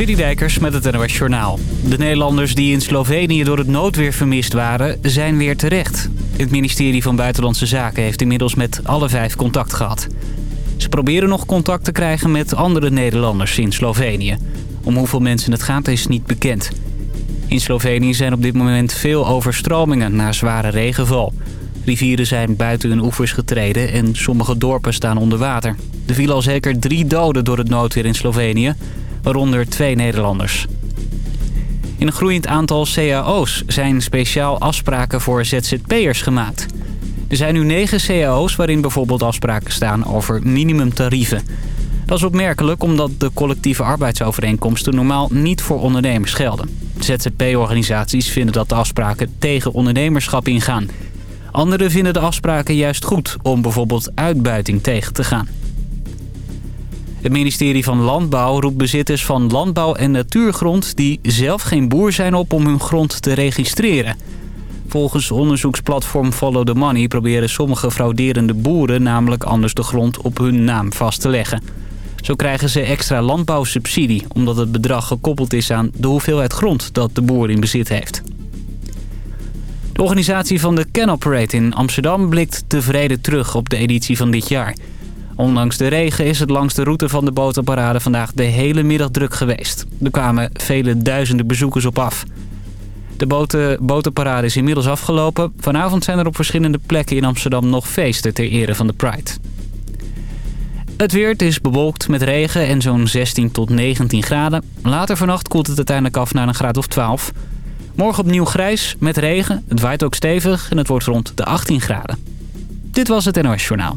Citydijkers met het NOS Journaal. De Nederlanders die in Slovenië door het noodweer vermist waren, zijn weer terecht. Het ministerie van Buitenlandse Zaken heeft inmiddels met alle vijf contact gehad. Ze proberen nog contact te krijgen met andere Nederlanders in Slovenië. Om hoeveel mensen het gaat is niet bekend. In Slovenië zijn op dit moment veel overstromingen na zware regenval. Rivieren zijn buiten hun oevers getreden en sommige dorpen staan onder water. Er vielen al zeker drie doden door het noodweer in Slovenië, waaronder twee Nederlanders. In een groeiend aantal cao's zijn speciaal afspraken voor ZZP'ers gemaakt. Er zijn nu negen cao's waarin bijvoorbeeld afspraken staan over minimumtarieven. Dat is opmerkelijk omdat de collectieve arbeidsovereenkomsten normaal niet voor ondernemers gelden. ZZP-organisaties vinden dat de afspraken tegen ondernemerschap ingaan. Anderen vinden de afspraken juist goed om bijvoorbeeld uitbuiting tegen te gaan. Het ministerie van Landbouw roept bezitters van landbouw- en natuurgrond... die zelf geen boer zijn op om hun grond te registreren. Volgens onderzoeksplatform Follow the Money... proberen sommige frauderende boeren namelijk anders de grond op hun naam vast te leggen. Zo krijgen ze extra landbouwsubsidie... omdat het bedrag gekoppeld is aan de hoeveelheid grond dat de boer in bezit heeft. De organisatie van de Canal Parade in Amsterdam blikt tevreden terug op de editie van dit jaar... Ondanks de regen is het langs de route van de botenparade vandaag de hele middag druk geweest. Er kwamen vele duizenden bezoekers op af. De boten, botenparade is inmiddels afgelopen. Vanavond zijn er op verschillende plekken in Amsterdam nog feesten ter ere van de Pride. Het weer, is bewolkt met regen en zo'n 16 tot 19 graden. Later vannacht koelt het uiteindelijk af naar een graad of 12. Morgen opnieuw grijs met regen. Het waait ook stevig en het wordt rond de 18 graden. Dit was het NOS Journaal.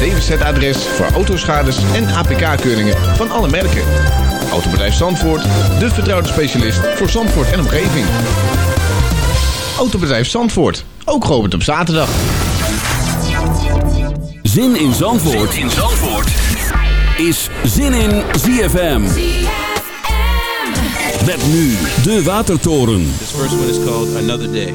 DWZ-adres voor autoschades en APK-keuringen van alle merken. Autobedrijf Zandvoort, de vertrouwde specialist voor Zandvoort en omgeving. Autobedrijf Zandvoort, ook geopend op zaterdag. Zin in Zandvoort, zin in Zandvoort. is Zin in ZFM. Met nu de Watertoren. This first one is called Another Day.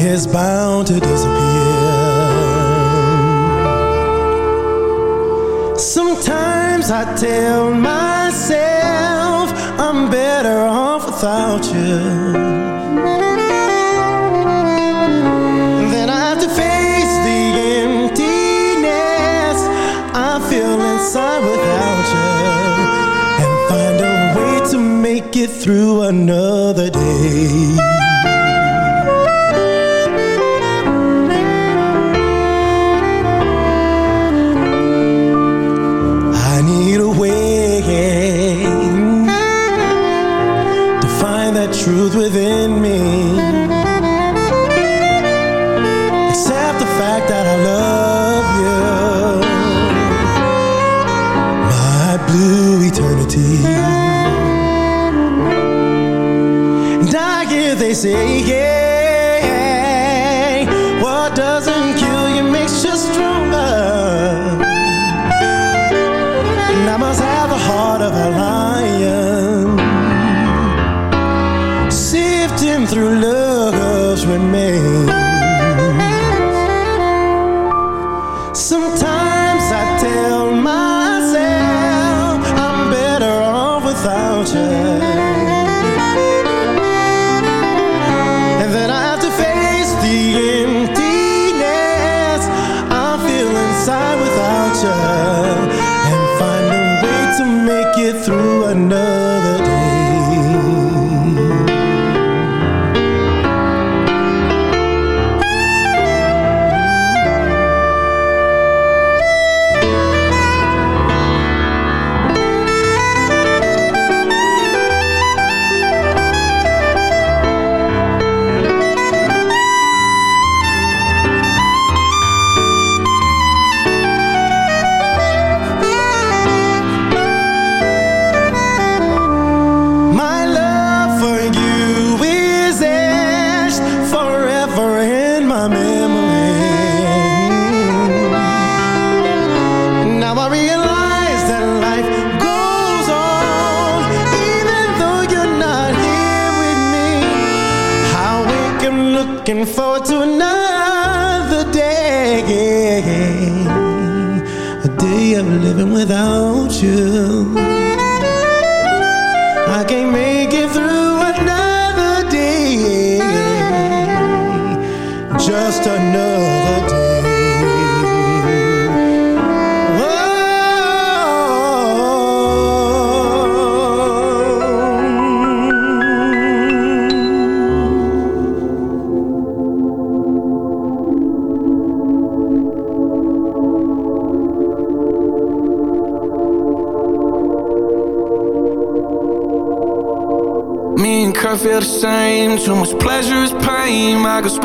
is bound to disappear. Sometimes I tell myself I'm better off without you. Then I have to face the emptiness. I feel inside without you. And find a way to make it through another day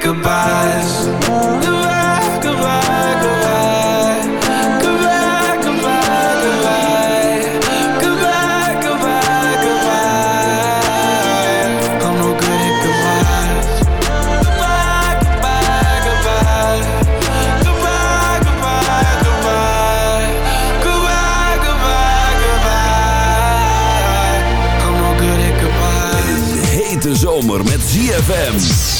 Goodbyes. Goodbye, goodbye, zomer met ZFM.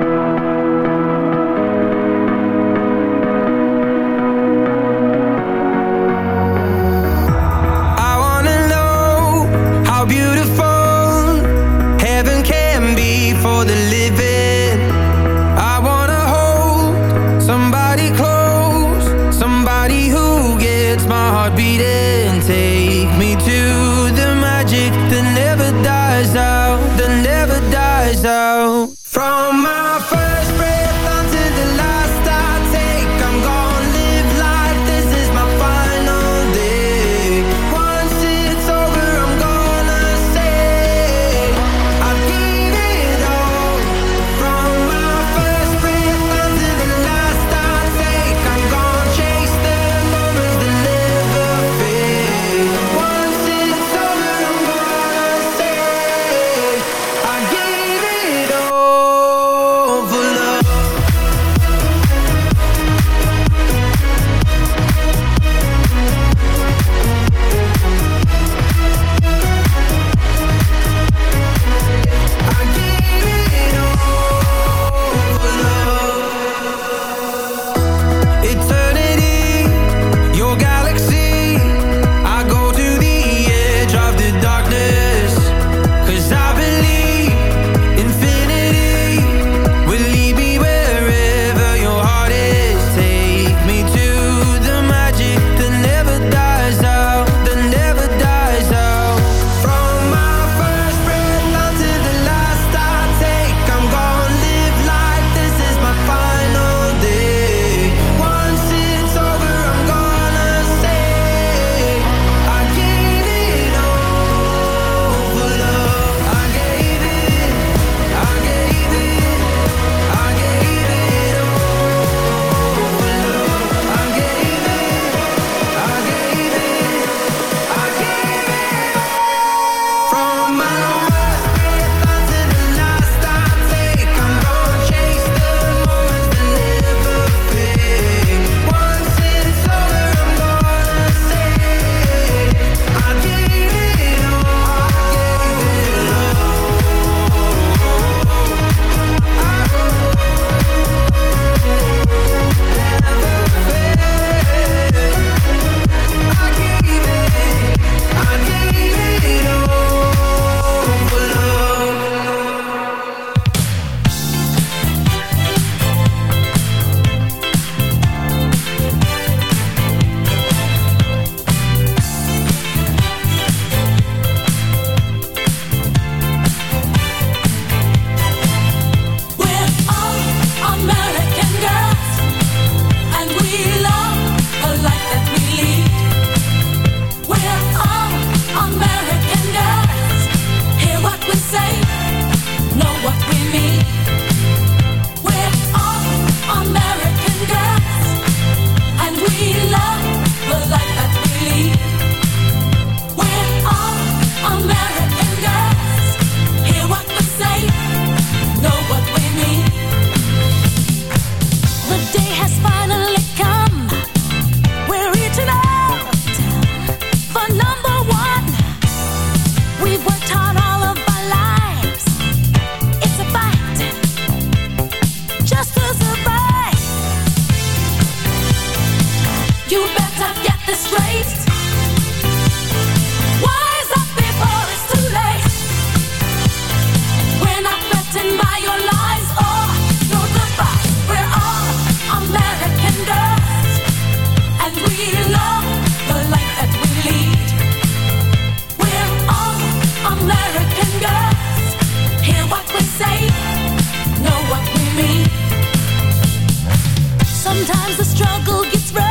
Sometimes the struggle gets rough.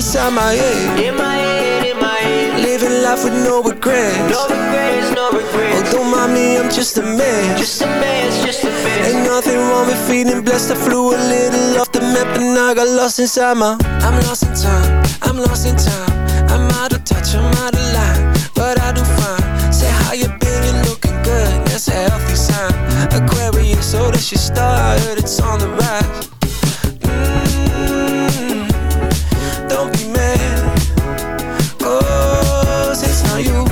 inside my head. In my head, in my head. Living life with no regrets. No regrets, no regrets. Oh, don't mind me, I'm just a man. Just a man, just a man. Ain't nothing wrong with feeling blessed. I flew a little off the map and I got lost inside my. I'm lost in time, I'm lost in time. I'm out of touch, I'm out of line. But I do fine. Say how you been precious star, it's on the rise. Mm-hmm. Don't be mad, oh, it's not you.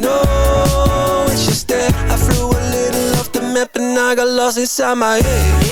No, it's just that I flew a little off the map and I got lost inside my head.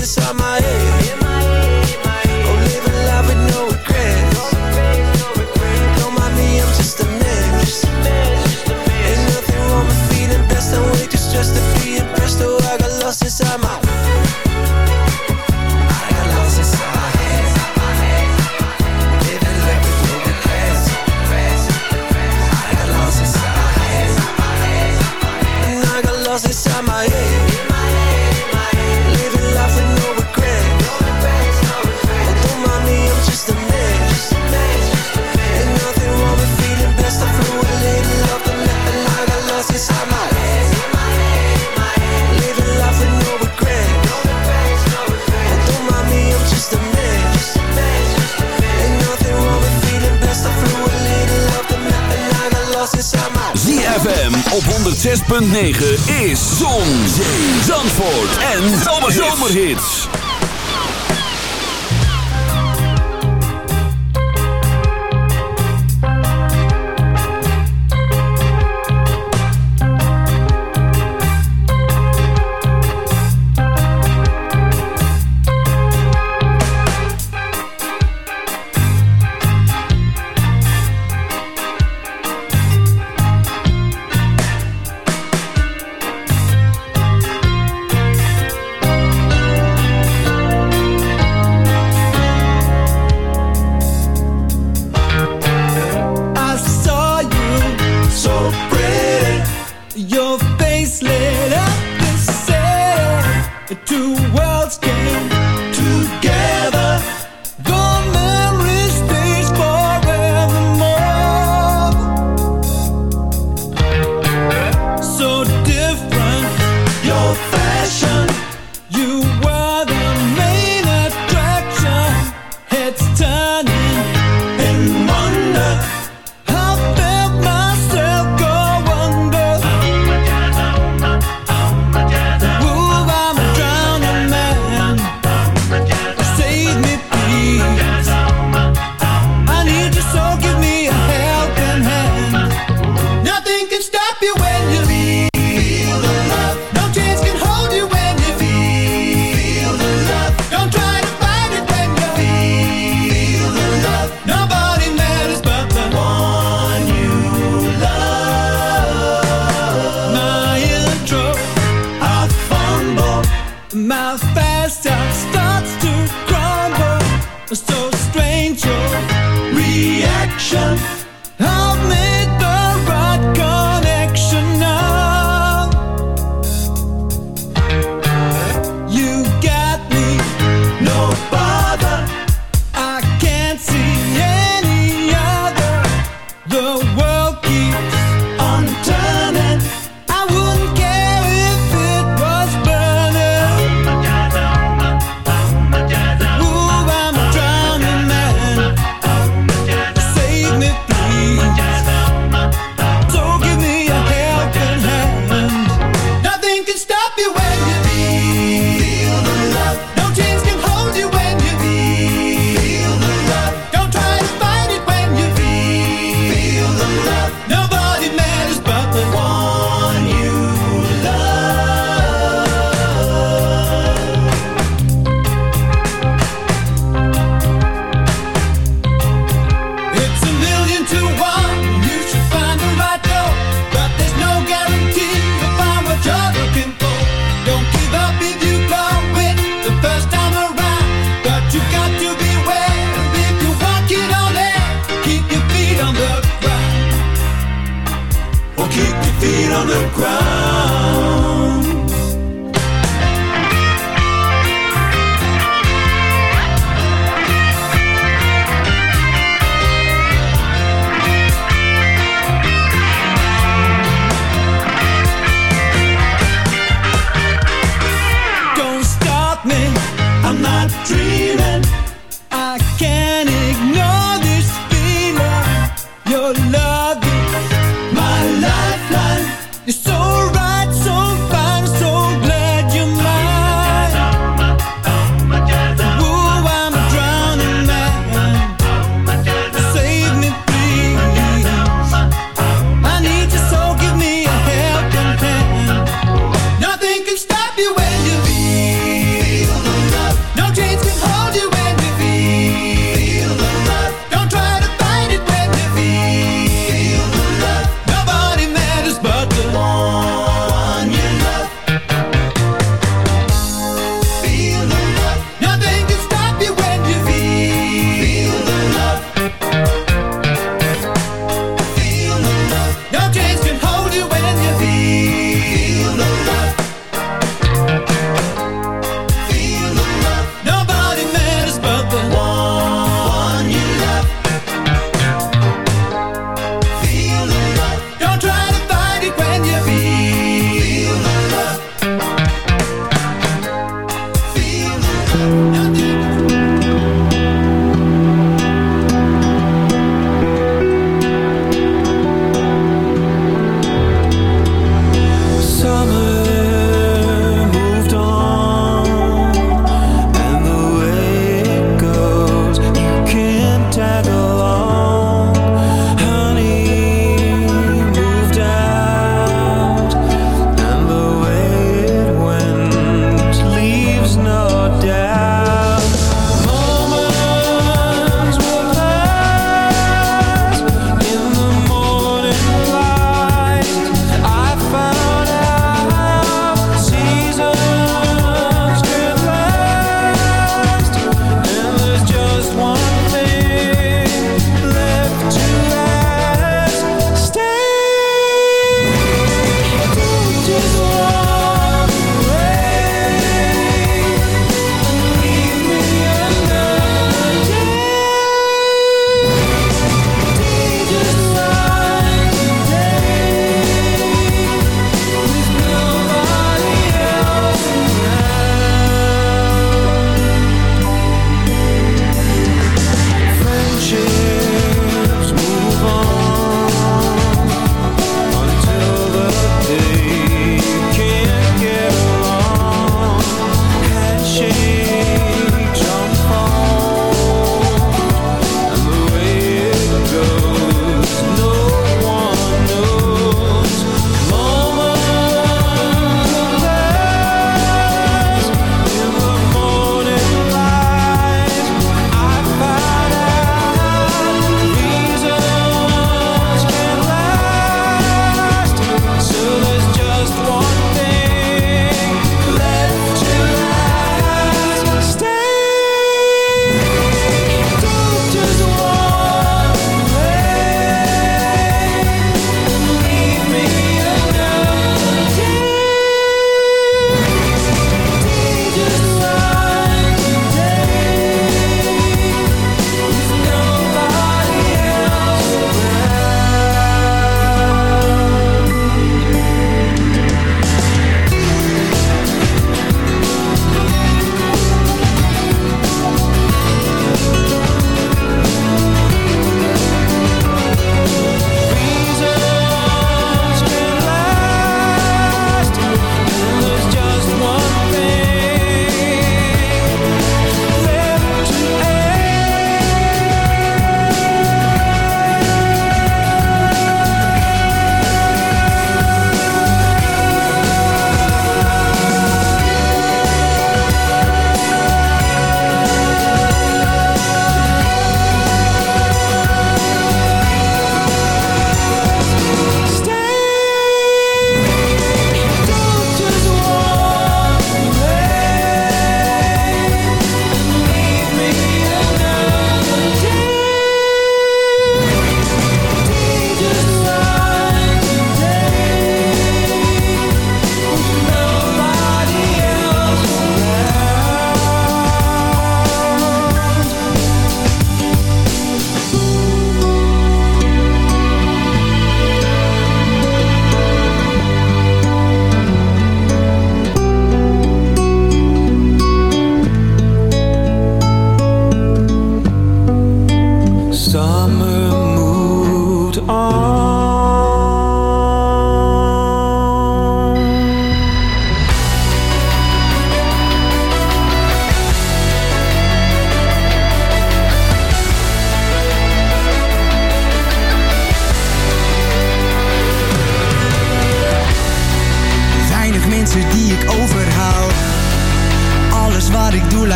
inside my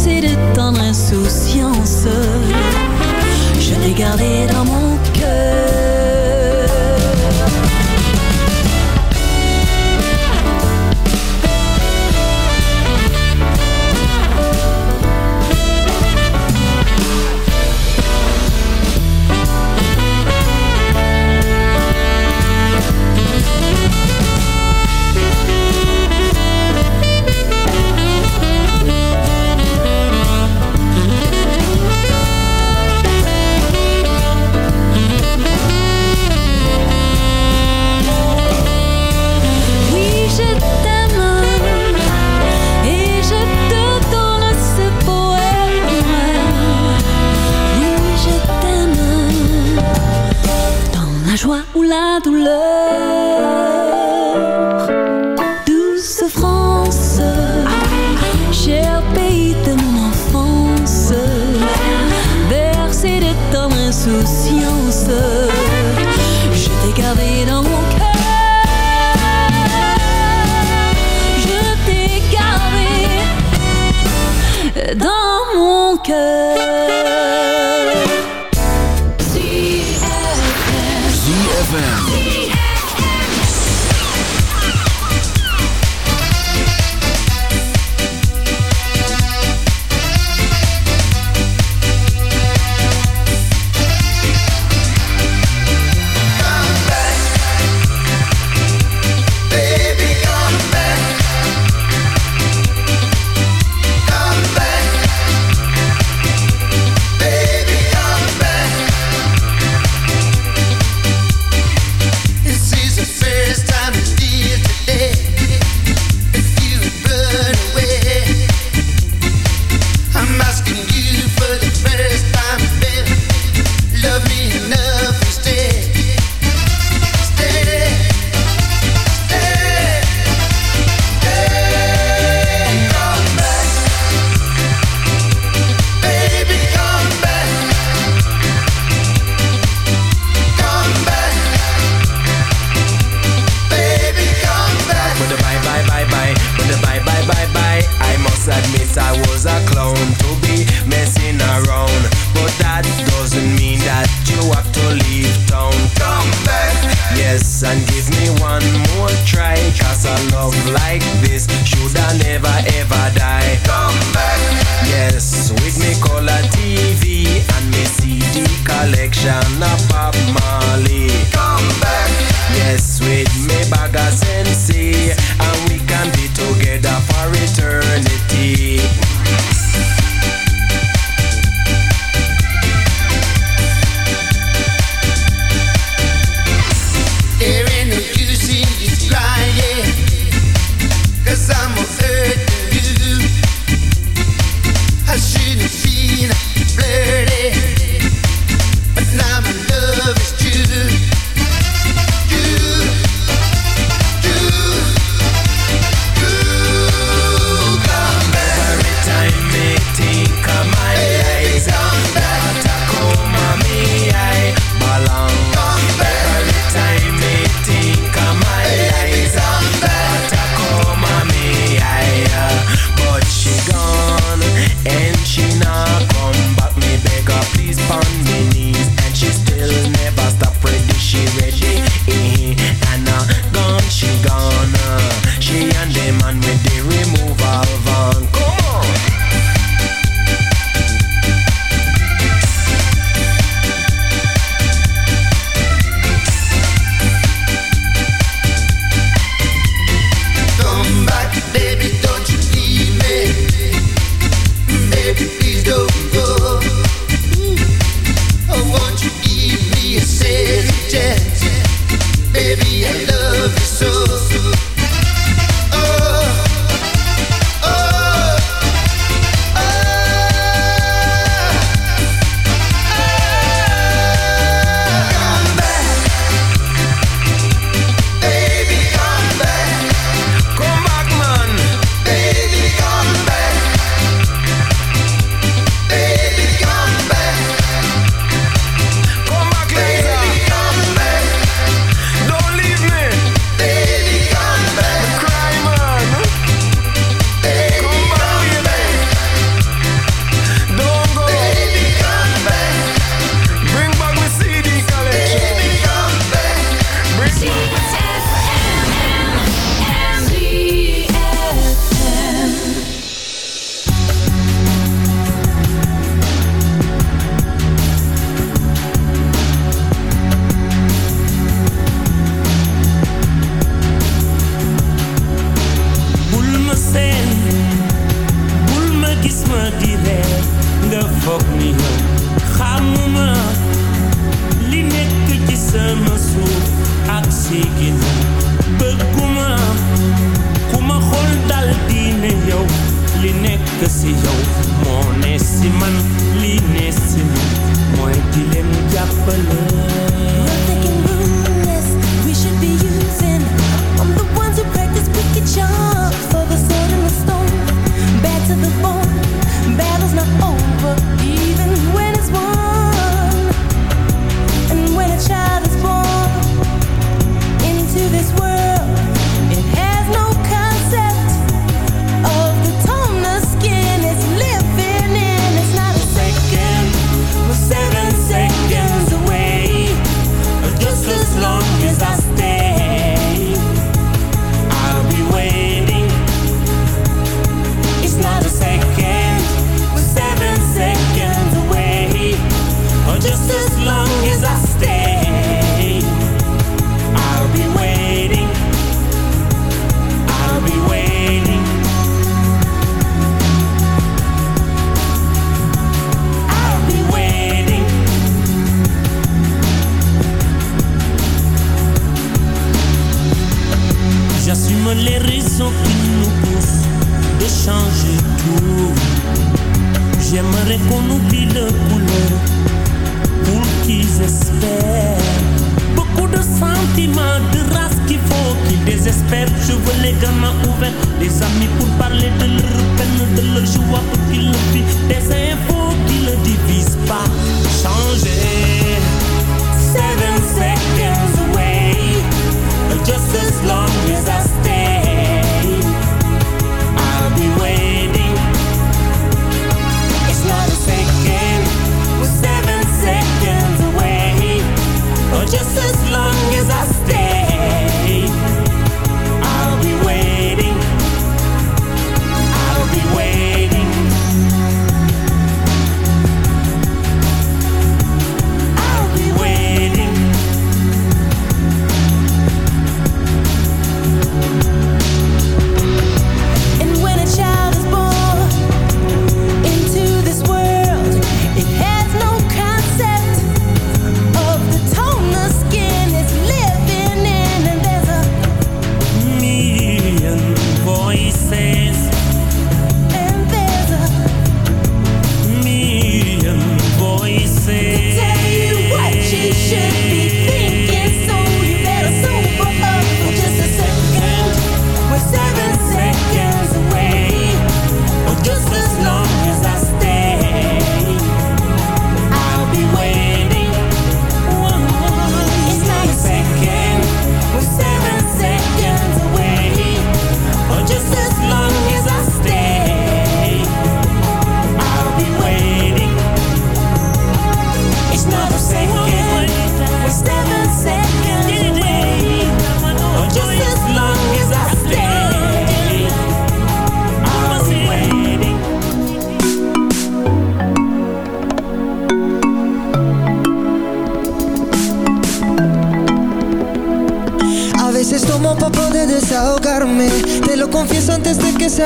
bercé de tendre insouciance, je l'ai gardé dans mon douleur. ZFM. J'aimerais qu'on oublie le couleur pour qu'ils espèrent. Beaucoup de sentiments, de race qu'il faut qu'ils désespèrent. Je veux les gamins ouverts, amis pour parler de leur peine, de leur joie pour qu'ils le. Des infos qui ne divisent pas. Changer. Seven seconds away. Just as long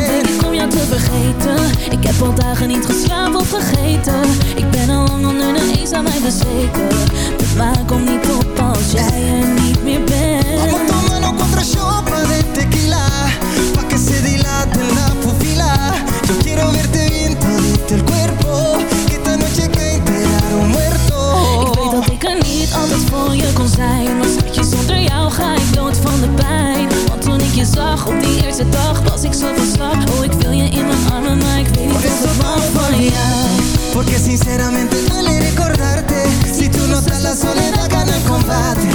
denk ik om jou te vergeten. Ik heb al dagen niet geslapen of vergeten Ik ben al lang onder de eens aan mij bezweken. Dus waar kom niet op als jij er niet meer bent. Vamos tomando contra chopa de tequila. Pa' que se dilate la pupila Yo quiero verte bien todito el cuerpo. Que esta noche enterar un muerto. Ik dat ik er niet altijd voor je kon zijn. Maar schatje, zonder jou ga ik dood van de pijn. Want toen ik je zag op die eerste dag Was ik zo van slag. Oh, ik wil je in mijn armen Maar ik weet niet of ik van jou Porque sinceramente duele recordarte. Si tú no estás la soledad gana el combate.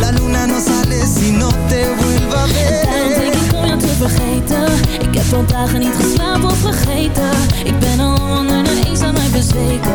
La luna no sale si no te vuelva a ver. te vergeten. Ik heb al dagen niet geslapen of vergeten. Ik ben al onder de eens aan mij bezweken